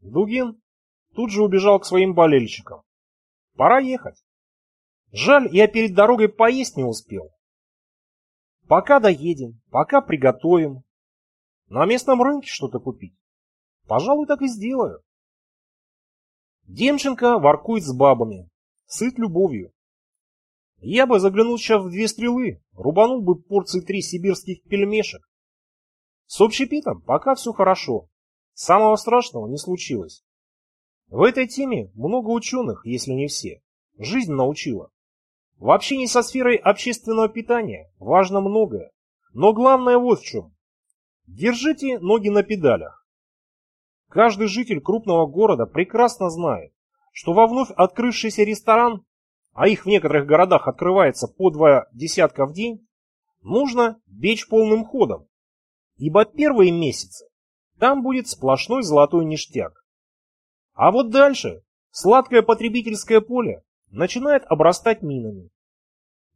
Дугин тут же убежал к своим болельщикам. Пора ехать. Жаль, я перед дорогой поесть не успел. Пока доедем, пока приготовим. На местном рынке что-то купить. Пожалуй, так и сделаю. Демченко воркует с бабами, сыт любовью. Я бы заглянул сейчас в две стрелы, рубанул бы порции три сибирских пельмешек. С общепитом пока все хорошо. Самого страшного не случилось. В этой теме много ученых, если не все. Жизнь научила. В общении со сферой общественного питания важно многое. Но главное вот в чем. Держите ноги на педалях. Каждый житель крупного города прекрасно знает, что во вновь открывшийся ресторан, а их в некоторых городах открывается по два десятка в день, нужно бечь полным ходом, ибо первые месяцы там будет сплошной золотой ништяк. А вот дальше сладкое потребительское поле начинает обрастать минами.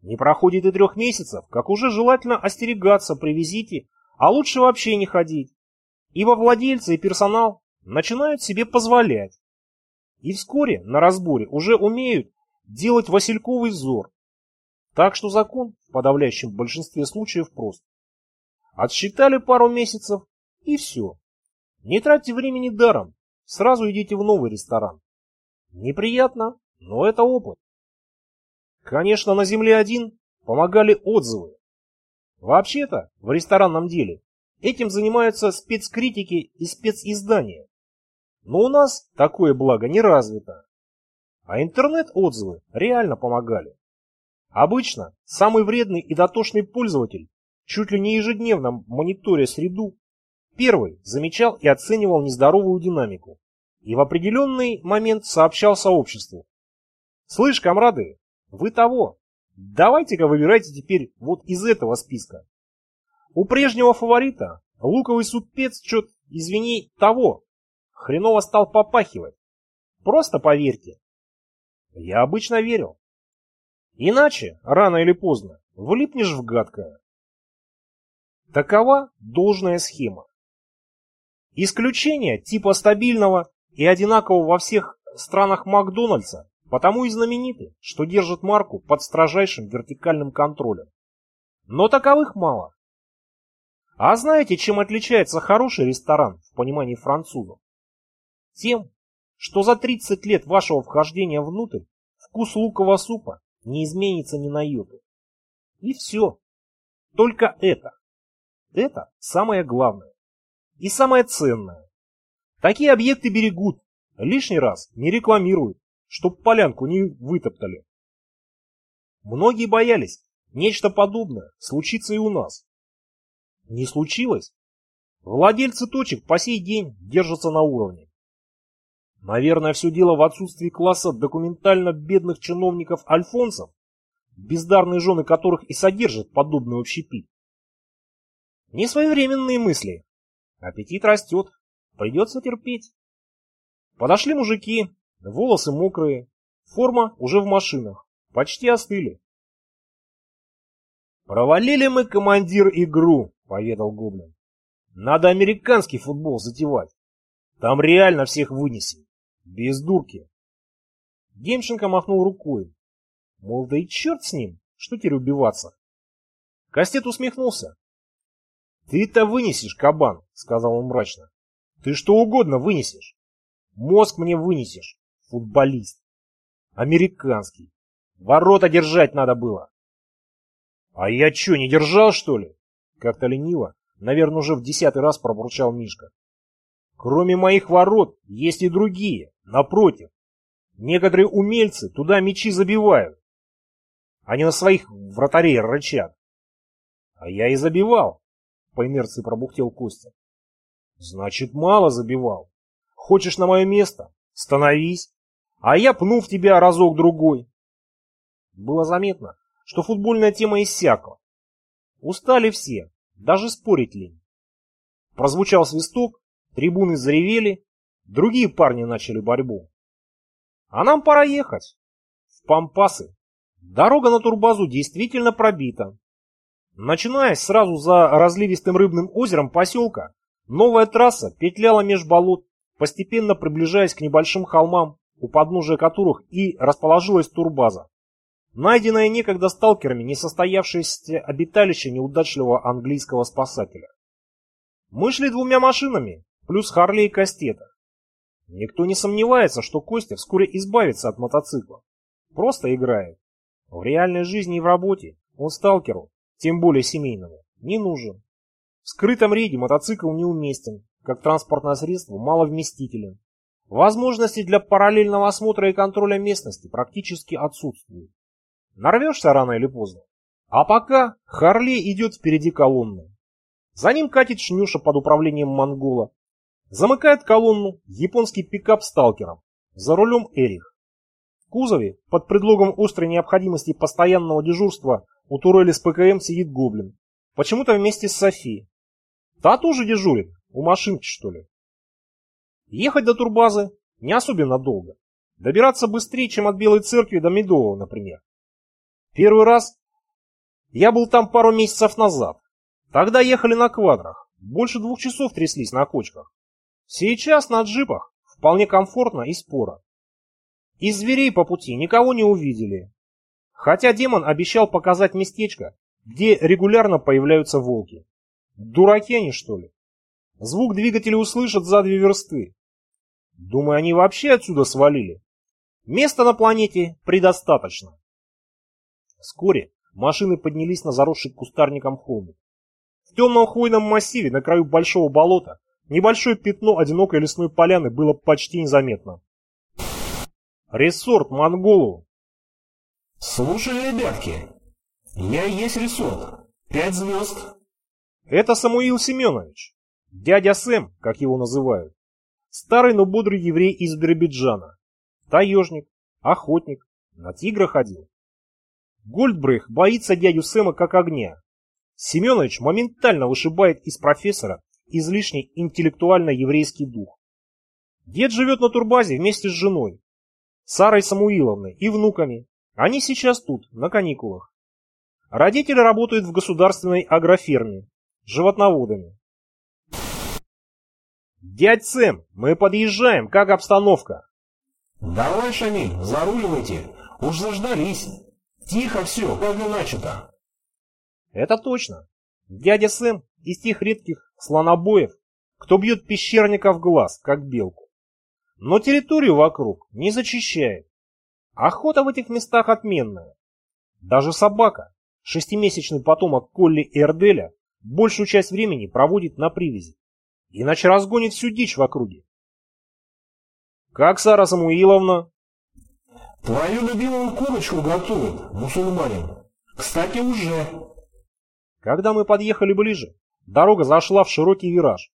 Не проходит и трех месяцев, как уже желательно остерегаться при визите, а лучше вообще не ходить, ибо владельцы и персонал начинают себе позволять. И вскоре на разборе уже умеют делать васильковый взор. Так что закон в подавляющем большинстве случаев прост. Отсчитали пару месяцев и все. Не тратьте времени даром, сразу идите в новый ресторан. Неприятно, но это опыт. Конечно, на Земле-1 помогали отзывы. Вообще-то, в ресторанном деле, этим занимаются спецкритики и специздания. Но у нас такое благо не развито. А интернет-отзывы реально помогали. Обычно самый вредный и дотошный пользователь, чуть ли не ежедневно мониторя среду, первый замечал и оценивал нездоровую динамику и в определенный момент сообщал сообществу. «Слышь, комрады, вы того, давайте-ка выбирайте теперь вот из этого списка. У прежнего фаворита луковый супец чё извини, того, хреново стал попахивать. Просто поверьте. Я обычно верил. Иначе, рано или поздно, влипнешь в гадкое. Такова должная схема. Исключение типа стабильного и одинакового во всех странах Макдональдса потому и знамениты, что держат марку под строжайшим вертикальным контролем. Но таковых мало. А знаете, чем отличается хороший ресторан в понимании французов? Тем, что за 30 лет вашего вхождения внутрь вкус лукового супа не изменится ни на йоту. И все. Только это. Это самое главное. И самое ценное. Такие объекты берегут, лишний раз не рекламируют, чтоб полянку не вытоптали. Многие боялись, нечто подобное случится и у нас. Не случилось. Владельцы точек по сей день держатся на уровне. Наверное, все дело в отсутствии класса документально бедных чиновников-альфонсов, бездарные жены которых и содержат подобный общепит. Несвоевременные мысли. Аппетит растет, придется терпеть. Подошли мужики, волосы мокрые, форма уже в машинах, почти остыли. «Провалили мы, командир, игру», — поведал Гоблин. «Надо американский футбол затевать. Там реально всех вынесем. Без дурки. Демченко махнул рукой. Мол, да и черт с ним, что теперь убиваться? Кастет усмехнулся. Ты-то вынесешь, кабан, сказал он мрачно. Ты что угодно вынесешь. Мозг мне вынесешь, футболист. Американский. Ворота держать надо было. А я что, не держал, что ли? Как-то лениво, наверное, уже в десятый раз пробурчал Мишка. Кроме моих ворот, есть и другие. Напротив, некоторые умельцы туда мечи забивают. Они на своих вратарей рычат. А я и забивал, по инерции пробухтел Костя. Значит, мало забивал. Хочешь на мое место? Становись. А я пну в тебя разок-другой. Было заметно, что футбольная тема иссякла. Устали все, даже спорить лень. Прозвучал свисток, трибуны заревели, Другие парни начали борьбу. А нам пора ехать. В Пампасы. Дорога на турбазу действительно пробита. Начиная сразу за разливистым рыбным озером поселка, новая трасса петляла меж болот постепенно приближаясь к небольшим холмам, у подножия которых и расположилась турбаза. Найденное некогда сталкерами несостоявшееся обиталище неудачливого английского спасателя. Мы шли двумя машинами, плюс Харли и Кастета. Никто не сомневается, что Костя вскоре избавится от мотоцикла. Просто играет. В реальной жизни и в работе он сталкеру, тем более семейному, не нужен. В скрытом рейде мотоцикл неуместен, как транспортное средство маловместителен. Возможности для параллельного осмотра и контроля местности практически отсутствуют. Нарвешься рано или поздно. А пока Харли идет впереди колонны. За ним катит Шнюша под управлением монгола. Замыкает колонну японский пикап сталкером. За рулем Эрих. В кузове, под предлогом острой необходимости постоянного дежурства, у турели с ПКМ сидит гоблин. Почему-то вместе с Софией. Та тоже дежурит, у машинки что ли. Ехать до турбазы не особенно долго. Добираться быстрее, чем от Белой Церкви до Медового, например. Первый раз я был там пару месяцев назад. Тогда ехали на квадрах, больше двух часов тряслись на кочках. Сейчас на джипах вполне комфортно и споро. Из зверей по пути никого не увидели. Хотя демон обещал показать местечко, где регулярно появляются волки. Дураки они, что ли? Звук двигателя услышат за две версты. Думаю, они вообще отсюда свалили. Места на планете предостаточно. Вскоре машины поднялись на заросший кустарником холмик. В темном хвойном массиве на краю большого болота небольшое пятно одинокой лесной поляны было почти незаметно. Ресорт Монголу. Слушай, ребятки, я есть ресорт. Пять звезд. Это Самуил Семенович. Дядя Сэм, как его называют. Старый, но бодрый еврей из Биробиджана. Таежник, охотник, на тигра ходил. Гольдбрейх боится дядю Сэма как огня. Семенович моментально вышибает из профессора излишний интеллектуально-еврейский дух. Дед живет на турбазе вместе с женой, Сарой Самуиловной и внуками. Они сейчас тут, на каникулах. Родители работают в государственной агроферме, животноводами. «Дядь Сэм, мы подъезжаем, как обстановка?» «Давай, Шамиль, заруливайте, уж заждались. Тихо все, как начато». Это точно. Дядя Сэм из тех редких слонобоев, кто бьет пещерника в глаз, как белку. Но территорию вокруг не зачищает. Охота в этих местах отменная. Даже собака, шестимесячный потомок Колли Эрделя, большую часть времени проводит на привязи. Иначе разгонит всю дичь в округе. «Как Сара Самуиловна?» «Твою любимую курочку готовит, мусульманин. Кстати, уже...» Когда мы подъехали ближе, дорога зашла в широкий вираж.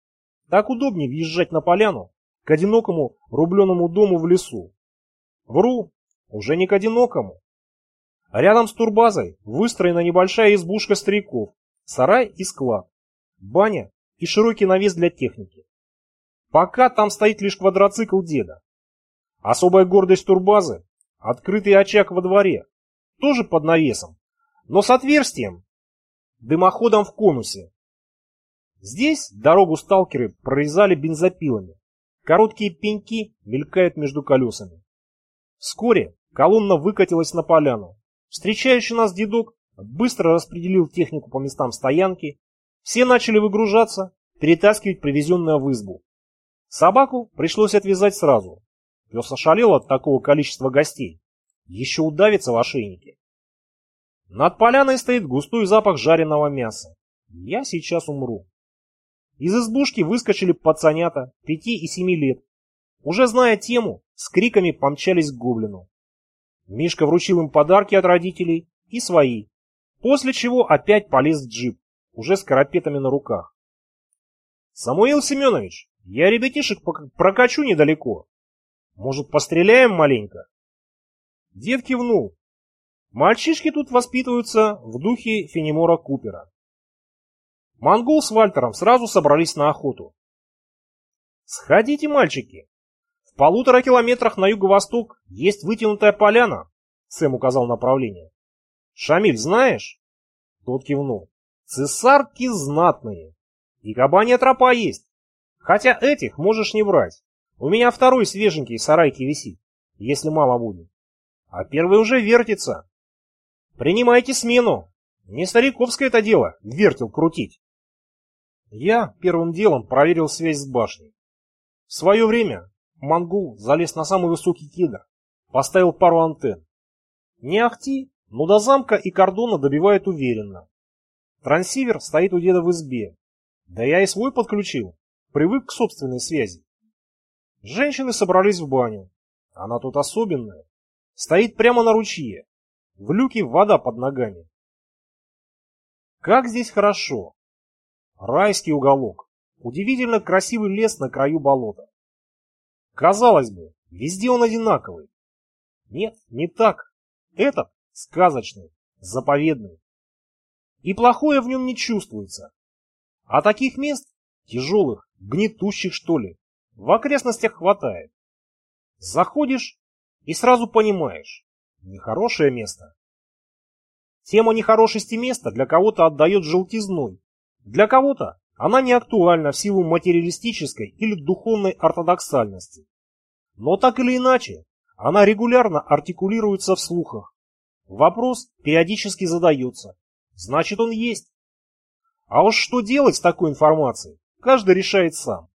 Так удобнее въезжать на поляну к одинокому рубленому дому в лесу. Вру, уже не к одинокому. Рядом с турбазой выстроена небольшая избушка стариков, сарай и склад, баня и широкий навес для техники. Пока там стоит лишь квадроцикл деда. Особая гордость турбазы – открытый очаг во дворе, тоже под навесом, но с отверстием, дымоходом в конусе. Здесь дорогу сталкеры прорезали бензопилами. Короткие пеньки мелькают между колесами. Вскоре колонна выкатилась на поляну. Встречающий нас дедок быстро распределил технику по местам стоянки. Все начали выгружаться, перетаскивать привезенное в избу. Собаку пришлось отвязать сразу. Пес ошалел от такого количества гостей. Еще удавится в ошейнике. Над поляной стоит густой запах жареного мяса. Я сейчас умру. Из избушки выскочили пацанята, пяти и семи лет. Уже зная тему, с криками помчались к гоблину. Мишка вручил им подарки от родителей и свои, после чего опять полез в джип, уже с карапетами на руках. «Самуил Семенович, я ребятишек прокачу недалеко. Может, постреляем маленько?» Дед кивнул, Мальчишки тут воспитываются в духе Фенемора Купера. Монгол с Вальтером сразу собрались на охоту. «Сходите, мальчики! Полутора километрах на юго-восток есть вытянутая поляна», — Сэм указал направление. «Шамиль, знаешь?» Тот кивнул. «Цесарки знатные. И кабанья тропа есть. Хотя этих можешь не брать. У меня второй свеженький сарайки висит, если мало будет. А первый уже вертится. Принимайте смену. Не стариковское это дело, вертел крутить. Я первым делом проверил связь с башней. В свое время монгол залез на самый высокий кедр, поставил пару антенн. Не ахти, но до замка и кордона добивает уверенно. Трансивер стоит у деда в избе. Да я и свой подключил, привык к собственной связи. Женщины собрались в баню. Она тут особенная. Стоит прямо на ручье. В люке вода под ногами. Как здесь хорошо. Райский уголок. Удивительно красивый лес на краю болота. Казалось бы, везде он одинаковый. Нет, не так. Этот сказочный, заповедный. И плохое в нем не чувствуется. А таких мест, тяжелых, гнетущих что ли, в окрестностях хватает. Заходишь и сразу понимаешь, нехорошее место. Тема нехорошести места для кого-то отдает желтизной, для кого-то она не актуальна в силу материалистической или духовной ортодоксальности. Но так или иначе, она регулярно артикулируется в слухах. Вопрос периодически задается. Значит, он есть. А уж что делать с такой информацией, каждый решает сам.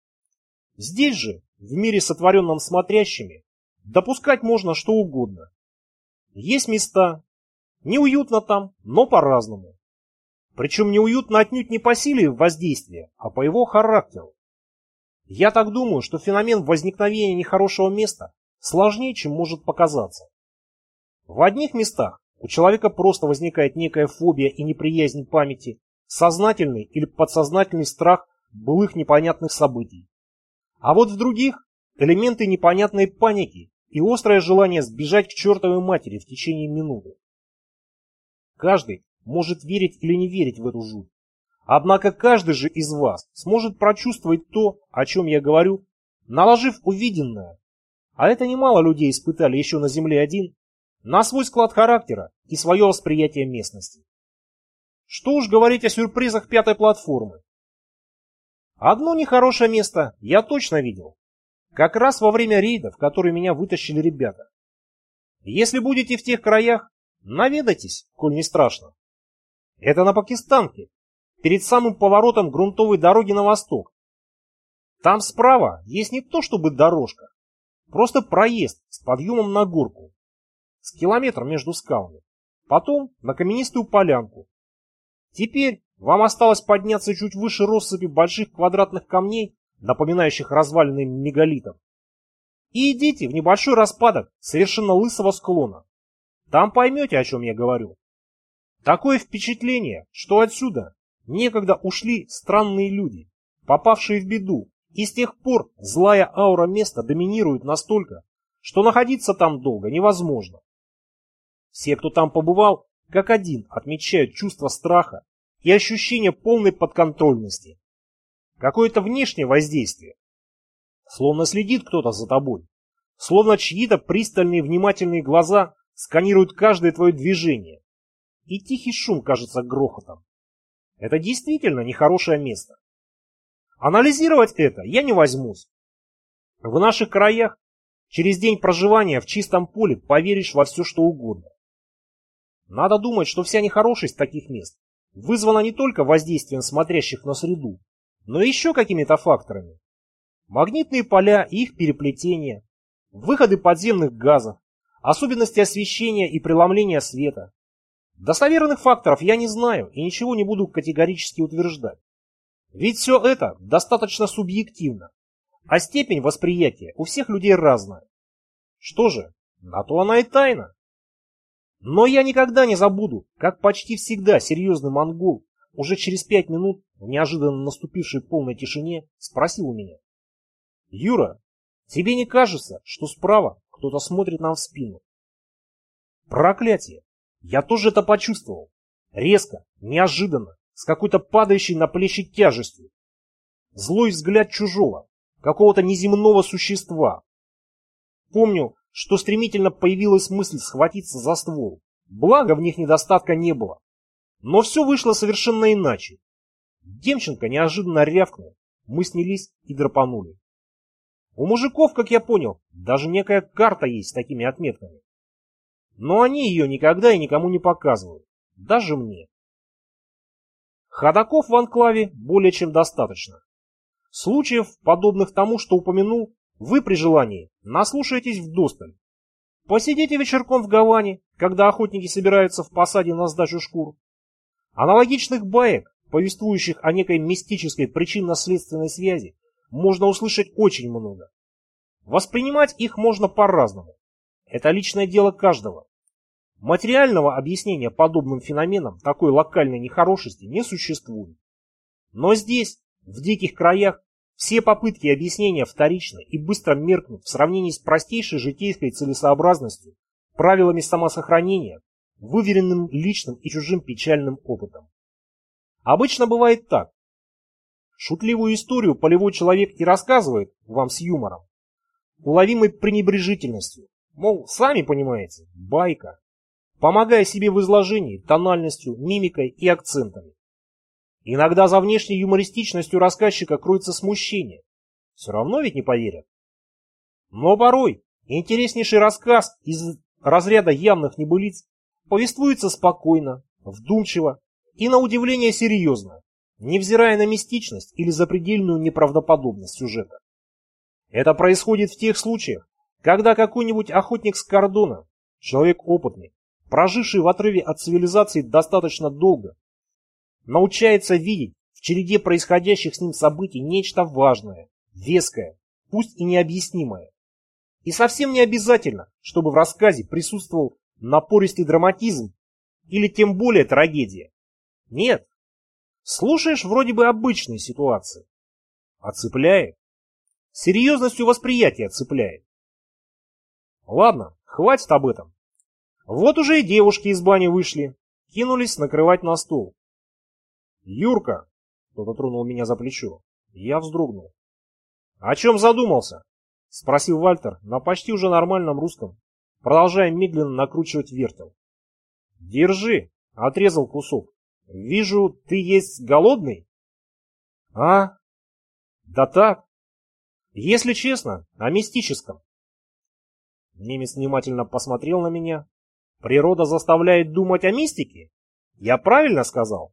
Здесь же, в мире сотворенном смотрящими, допускать можно что угодно. Есть места. Неуютно там, но по-разному. Причем неуютно отнюдь не по силе воздействия, а по его характеру. Я так думаю, что феномен возникновения нехорошего места сложнее, чем может показаться. В одних местах у человека просто возникает некая фобия и неприязнь памяти, сознательный или подсознательный страх былых непонятных событий. А вот в других – элементы непонятной паники и острое желание сбежать к чертовой матери в течение минуты. Каждый может верить или не верить в эту жуть. Однако каждый же из вас сможет прочувствовать то, о чем я говорю, наложив увиденное. А это немало людей испытали еще на Земле один, на свой склад характера и свое восприятие местности. Что уж говорить о сюрпризах пятой платформы. Одно нехорошее место я точно видел. Как раз во время рейда, в который меня вытащили ребята. Если будете в тех краях, наведайтесь, коль не страшно. Это на Пакистанке, перед самым поворотом грунтовой дороги на восток. Там справа есть не то чтобы дорожка, просто проезд с подъемом на горку. С километром между скалами. Потом на каменистую полянку. Теперь вам осталось подняться чуть выше россыпи больших квадратных камней, напоминающих развалины мегалитов. И идите в небольшой распадок совершенно лысого склона. Там поймете, о чем я говорю. Такое впечатление, что отсюда некогда ушли странные люди, попавшие в беду, и с тех пор злая аура места доминирует настолько, что находиться там долго невозможно. Все, кто там побывал, как один отмечают чувство страха и ощущение полной подконтрольности. Какое-то внешнее воздействие. Словно следит кто-то за тобой. Словно чьи-то пристальные внимательные глаза сканируют каждое твое движение. И тихий шум кажется грохотом. Это действительно нехорошее место. Анализировать это я не возьмусь. В наших краях через день проживания в чистом поле поверишь во все что угодно. Надо думать, что вся нехорошесть таких мест вызвана не только воздействием смотрящих на среду, но еще какими-то факторами. Магнитные поля и их переплетения, выходы подземных газов, особенности освещения и преломления света. Достоверных факторов я не знаю и ничего не буду категорически утверждать. Ведь все это достаточно субъективно, а степень восприятия у всех людей разная. Что же, на то она и тайна. Но я никогда не забуду, как почти всегда серьезный монгол уже через пять минут в неожиданно наступившей полной тишине спросил меня. «Юра, тебе не кажется, что справа кто-то смотрит нам в спину?» Проклятие! Я тоже это почувствовал. Резко, неожиданно, с какой-то падающей на плечи тяжестью. Злой взгляд чужого, какого-то неземного существа. Помню, что стремительно появилась мысль схватиться за ствол. Благо в них недостатка не было. Но все вышло совершенно иначе. Демченко неожиданно рявкнул. Мы снялись и драпанули. У мужиков, как я понял, даже некая карта есть с такими отметками. Но они ее никогда и никому не показывают, даже мне. Ходаков в анклаве более чем достаточно. Случаев, подобных тому, что упомянул, вы при желании наслушаетесь вдосталь. Посидите вечерком в Гаване, когда охотники собираются в посаде на сдачу шкур. Аналогичных баек, повествующих о некой мистической причинно-следственной связи, можно услышать очень много. Воспринимать их можно по-разному. Это личное дело каждого. Материального объяснения подобным феноменам такой локальной нехорошести не существует. Но здесь, в диких краях, все попытки объяснения вторичны и быстро меркнут в сравнении с простейшей житейской целесообразностью, правилами самосохранения, выверенным личным и чужим печальным опытом. Обычно бывает так. Шутливую историю полевой человек и рассказывает вам с юмором, уловимой пренебрежительностью, мол, сами понимаете, байка, помогая себе в изложении тональностью, мимикой и акцентами. Иногда за внешней юмористичностью рассказчика кроется смущение. Все равно ведь не поверят. Но порой интереснейший рассказ из разряда явных небылиц повествуется спокойно, вдумчиво и на удивление серьезно, невзирая на мистичность или запредельную неправдоподобность сюжета. Это происходит в тех случаях, когда какой-нибудь охотник с кордона, человек опытный, проживший в отрыве от цивилизации достаточно долго, научается видеть в череде происходящих с ним событий нечто важное, веское, пусть и необъяснимое. И совсем не обязательно, чтобы в рассказе присутствовал напористый драматизм или тем более трагедия. Нет. Слушаешь вроде бы обычные ситуации. А цепляет. Серьезностью восприятия цепляет. Ладно, хватит об этом. Вот уже и девушки из бани вышли, кинулись накрывать на стол. «Юрка!» — кто-то тронул меня за плечо. Я вздрогнул. «О чем задумался?» — спросил Вальтер на почти уже нормальном русском, продолжая медленно накручивать вертел. «Держи!» — отрезал кусок. «Вижу, ты есть голодный?» «А? Да так. Если честно, о мистическом». Немец внимательно посмотрел на меня. «Природа заставляет думать о мистике? Я правильно сказал?»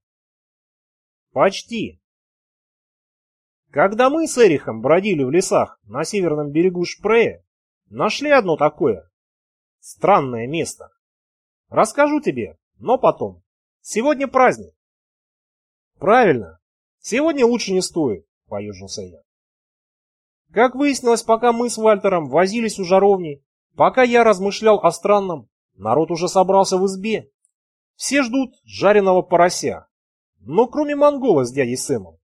Почти. Когда мы с Эрихом бродили в лесах на северном берегу Шпрея, нашли одно такое странное место. Расскажу тебе, но потом. Сегодня праздник. Правильно. Сегодня лучше не стоит, поюжился я. Как выяснилось, пока мы с Вальтером возились у жаровни, пока я размышлял о странном, народ уже собрался в избе. Все ждут жареного порося, но кроме монгола с дядей Сэмом.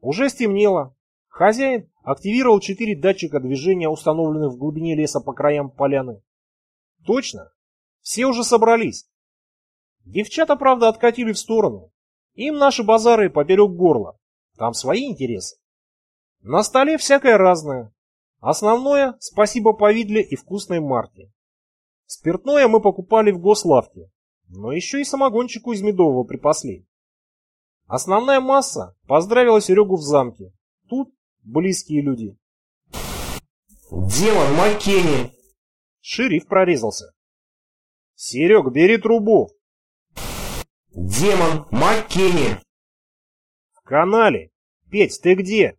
Уже стемнело. Хозяин активировал четыре датчика движения, установленных в глубине леса по краям поляны. Точно. Все уже собрались. Девчата, правда, откатили в сторону. Им наши базары поперек горла. Там свои интересы. На столе всякое разное. Основное – спасибо повидле и вкусной марке. Спиртное мы покупали в гославке, но еще и самогончику из медового припасли. Основная масса поздравила Серегу в замке. Тут близкие люди. «Демон Маккенни!» Шериф прорезался. «Серег, бери трубу!» «Демон Маккенни!» «В канале! Петь, ты где?»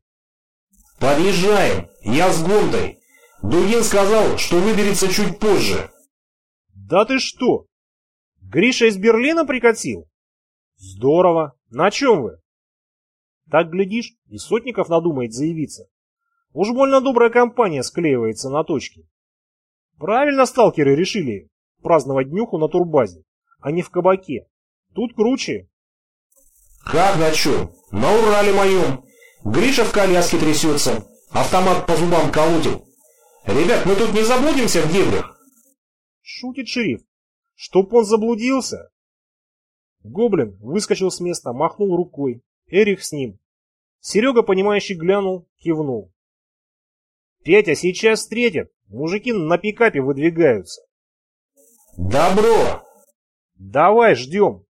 «Подъезжаем! Я с Гондой! Дугин сказал, что выберется чуть позже!» «Да ты что? Гриша из Берлина прикатил?» Здорово. На чем вы? Так, глядишь, и Сотников надумает заявиться. Уж больно добрая компания склеивается на точке. Правильно сталкеры решили праздновать днюху на турбазе, а не в кабаке. Тут круче. Как на чем? На Урале моем. Гриша в коляске трясется, автомат по зубам колотит. Ребят, мы тут не заблудимся в дебрях? Шутит шериф. Чтоб он заблудился, Гоблин выскочил с места, махнул рукой. Эрих с ним. Серега, понимающий, глянул, кивнул. «Петя, сейчас встретят. Мужики на пикапе выдвигаются». «Добро!» «Давай, ждем».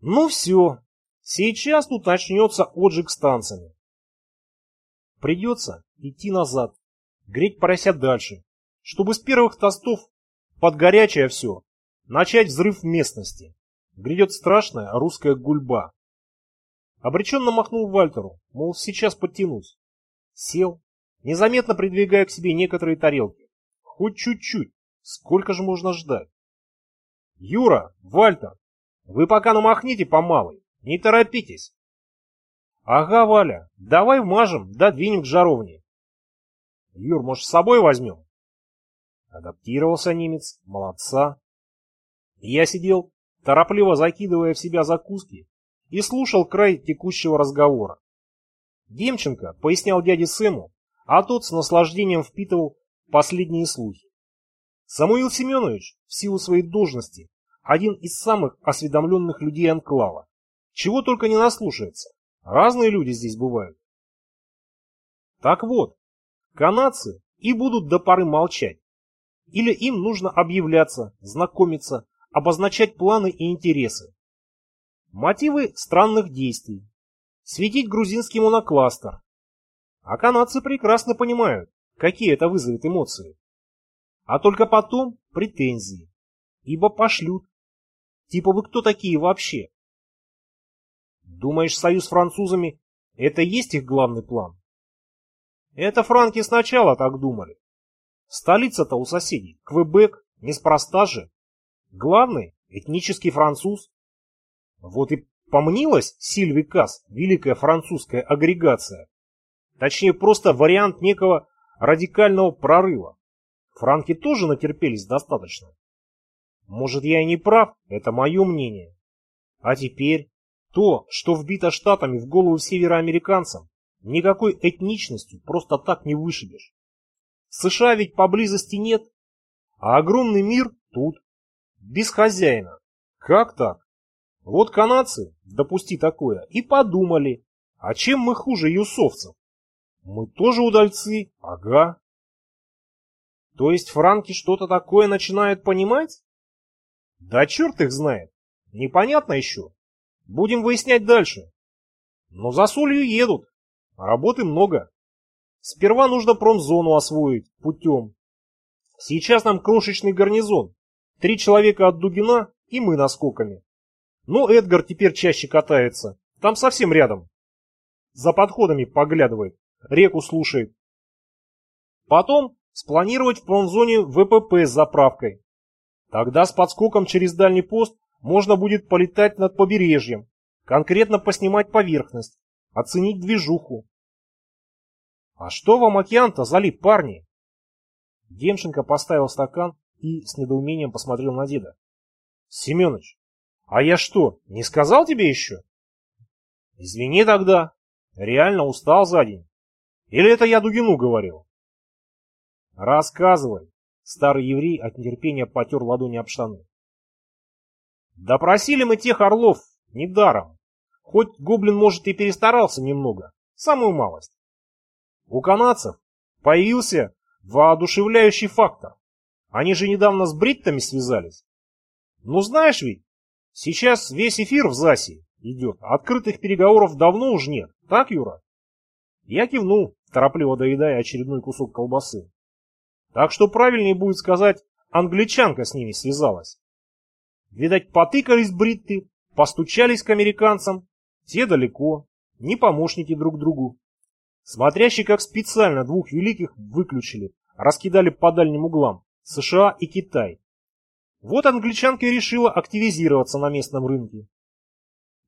Ну все, сейчас тут начнется отжиг станциями. Придется идти назад, греть поросят дальше, чтобы с первых тостов под горячее все начать взрыв местности. Грядет страшная русская гульба. Обреченно махнул Вальтеру, мол, сейчас подтянусь. Сел, незаметно придвигая к себе некоторые тарелки. Хоть чуть-чуть, сколько же можно ждать? Юра, Вальтер, вы пока намахните по малой, не торопитесь. Ага, Валя, давай вмажем, да двинем к жаровне. Юр, может, с собой возьмем? Адаптировался немец, молодца. Я сидел, торопливо закидывая в себя закуски, и слушал край текущего разговора. Демченко пояснял дяде Сэму, а тот с наслаждением впитывал последние слухи. Самуил Семенович, в силу своей должности, один из самых осведомленных людей Анклава. Чего только не наслушается. Разные люди здесь бывают. Так вот, канадцы и будут до поры молчать. Или им нужно объявляться, знакомиться, обозначать планы и интересы. Мотивы странных действий. Светить грузинский монокластер. А канадцы прекрасно понимают, какие это вызовет эмоции. А только потом претензии. Ибо пошлют. Типа вы кто такие вообще? Думаешь, союз с французами – это есть их главный план? Это франки сначала так думали. Столица-то у соседей, Квебек, неспроста же. Главный – этнический француз. Вот и помнилась Сильви Касс, великая французская агрегация. Точнее, просто вариант некого радикального прорыва. Франки тоже натерпелись достаточно. Может, я и не прав, это мое мнение. А теперь то, что вбито штатами в голову североамериканцам, никакой этничностью просто так не вышибешь. США ведь поблизости нет, а огромный мир тут, без хозяина. Как так? Вот канадцы, допусти такое, и подумали, а чем мы хуже юсовцев? Мы тоже удальцы, ага. То есть франки что-то такое начинают понимать? Да черт их знает, непонятно еще. Будем выяснять дальше. Но за солью едут, а работы много. Сперва нужно промзону освоить путем. Сейчас нам крошечный гарнизон. Три человека от Дугина и мы наскоками. Ну, Эдгар теперь чаще катается. Там совсем рядом. За подходами поглядывает, реку слушает. Потом спланировать в промзоне ВПП с заправкой. Тогда с подскоком через дальний пост можно будет полетать над побережьем, конкретно поснимать поверхность, оценить движуху, «А что вам океан-то залип, парни?» Демченко поставил стакан и с недоумением посмотрел на деда. «Семеныч, а я что, не сказал тебе еще?» «Извини тогда, реально устал за день. Или это я Дугину говорил?» «Рассказывай», — старый еврей от нетерпения потер ладони об штаны. «Допросили мы тех орлов, недаром. Хоть гоблин, может, и перестарался немного, самую малость. У канадцев появился воодушевляющий фактор. Они же недавно с бриттами связались. Ну знаешь ведь, сейчас весь эфир в ЗАСе идет, открытых переговоров давно уж нет, так, Юра? Я кивнул, торопливо доедая очередной кусок колбасы. Так что правильнее будет сказать, англичанка с ними связалась. Видать, потыкались бритты, постучались к американцам, те далеко, не помощники друг другу. Смотрящие как специально двух великих выключили, раскидали по дальним углам, США и Китай. Вот англичанка решила активизироваться на местном рынке.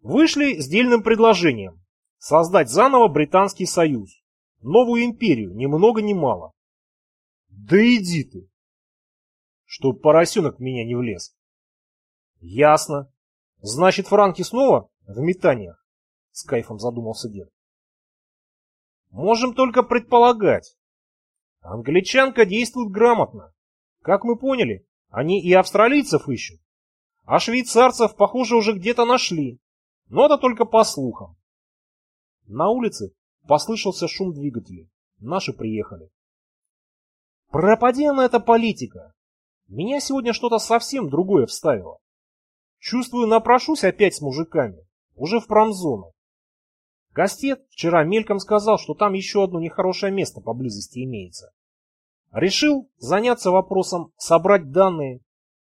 Вышли с дельным предложением создать заново Британский Союз, новую империю, ни много ни мало. Да иди ты! Чтоб поросенок в меня не влез. Ясно. Значит, франки снова в метаниях? С кайфом задумался дед. Можем только предполагать. Англичанка действует грамотно. Как мы поняли, они и австралийцев ищут. А швейцарцев, похоже, уже где-то нашли. Но это только по слухам. На улице послышался шум двигателей. Наши приехали. Пропади на эта политика. Меня сегодня что-то совсем другое вставило. Чувствую, напрошусь опять с мужиками. Уже в промзону. Гастет вчера мельком сказал, что там еще одно нехорошее место поблизости имеется. Решил заняться вопросом собрать данные.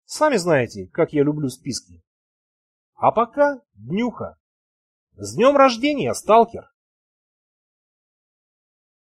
Сами знаете, как я люблю списки. А пока днюха. С днем рождения, сталкер!